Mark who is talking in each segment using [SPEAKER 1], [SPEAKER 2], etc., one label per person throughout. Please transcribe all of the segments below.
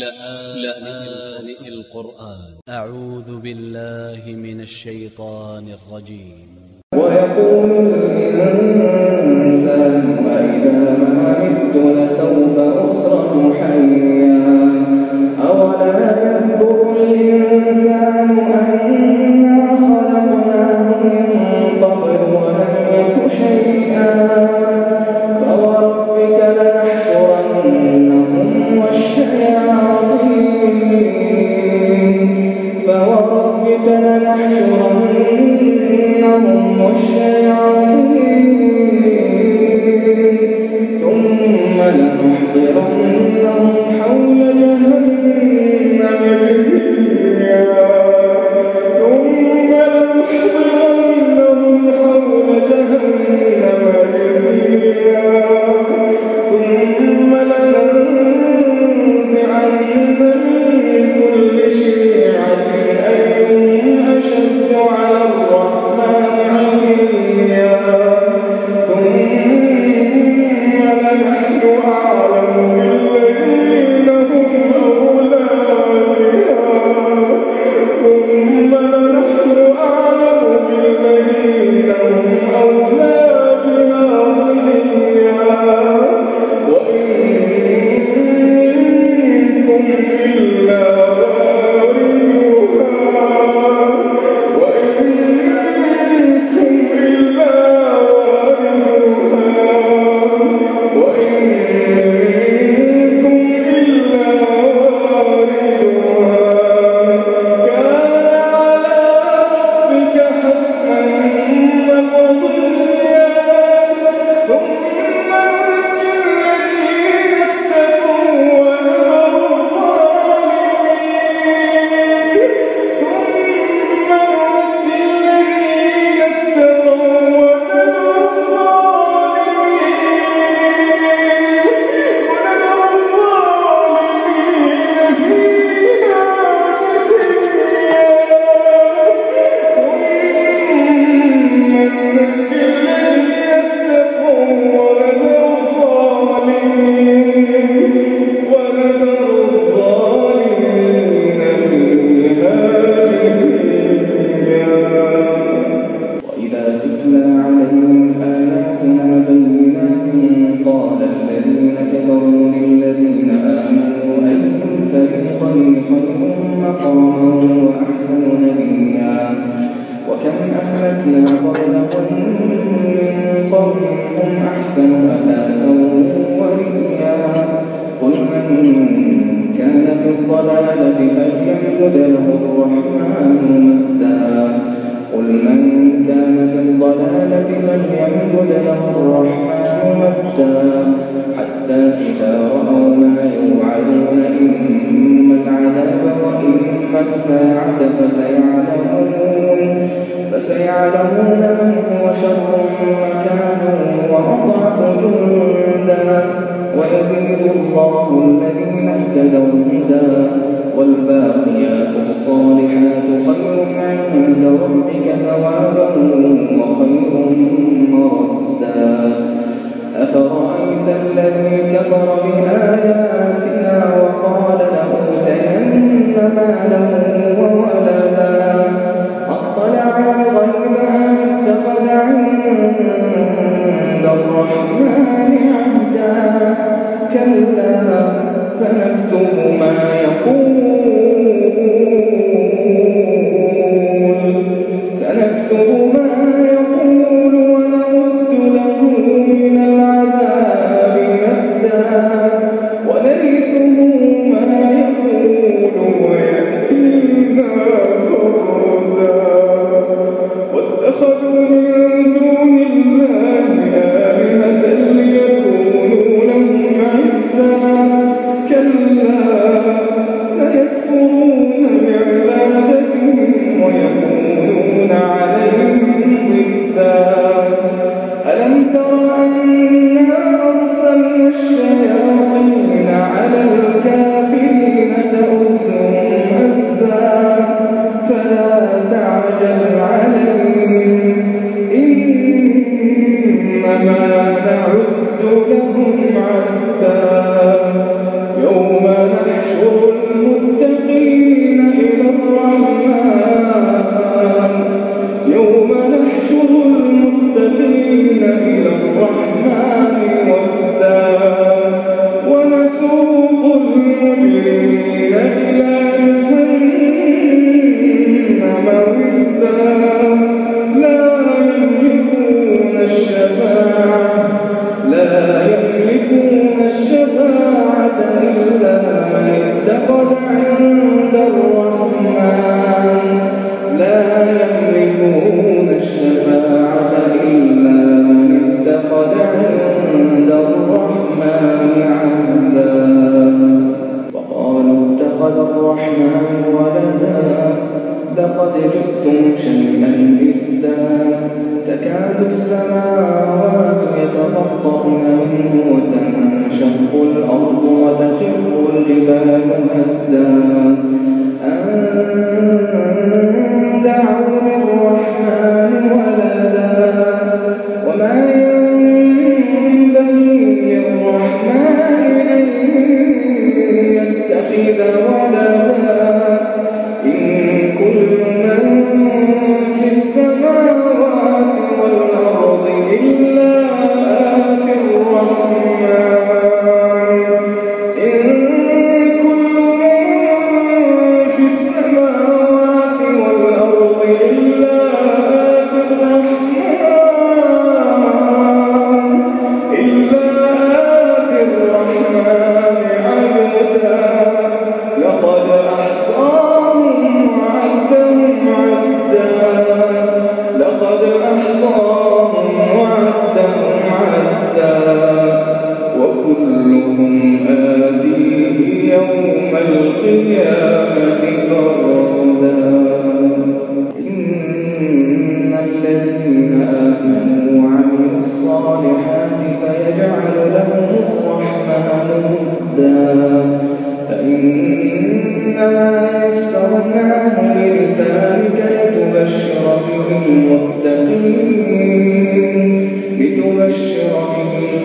[SPEAKER 1] لآن القرآن. أ ع و ذ ب ا ل ل ه من ا ل ش ي ط ا ن ا ل ج ي م
[SPEAKER 2] و ي ق و ل ا ل إ ن س ا ن أ ذ ا ما مت لسوف أخرج حيا. وذروا للذين آمنوا أيهم فريقين خير مقاما وأحسن نديا. وكم أهلكنا قبلهم من قوم أحسن أثاثا ورئيا. قل من كان في الضلالة فليمدد له الرحمن مدا. قل من كان في الضلالة فليمدد له الرحمن مدا. حتى السلام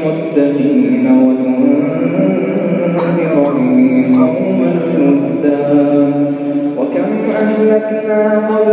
[SPEAKER 2] المتقين وتنذر به قوما لدا وكم أهلكنا قبل